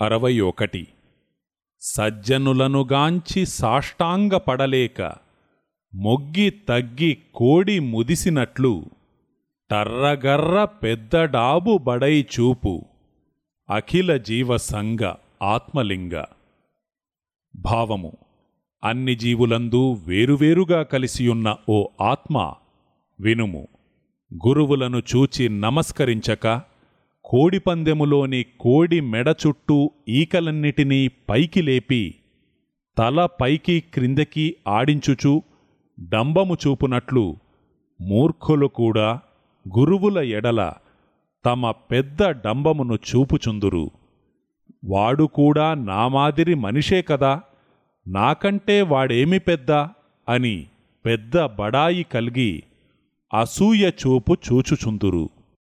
అరవై ఒకటి సజ్జనులనుగాంచి సాష్టాంగపడలేక మొగ్గి తగ్గి కోడి ముదిసినట్లు టర్రగర్ర పెద్దడాబు బడై చూపు అఖిల జీవసంగ ఆత్మలింగ. భావము అన్ని జీవులందు వేరువేరుగా కలిసియున్న ఓ ఆత్మ వినుము గురువులను చూచి నమస్కరించక కోడిపందెములోని కోడి మెడ చుట్టూ ఈకలన్నిటినీ పైకి లేపి తల పైకి క్రిందకి ఆడించుచు డంబము చూపునట్లు మూర్ఖులు కూడా గురువుల ఎడల తమ పెద్ద డంబమును చూపుచుందురు. వాడు కూడా నా మాదిరి మనిషే కదా నాకంటే వాడేమి పెద్ద అని పెద్ద బడాయి కలిగి అసూయ చూపు చూచుచుందురు.